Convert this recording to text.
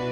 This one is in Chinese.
啊。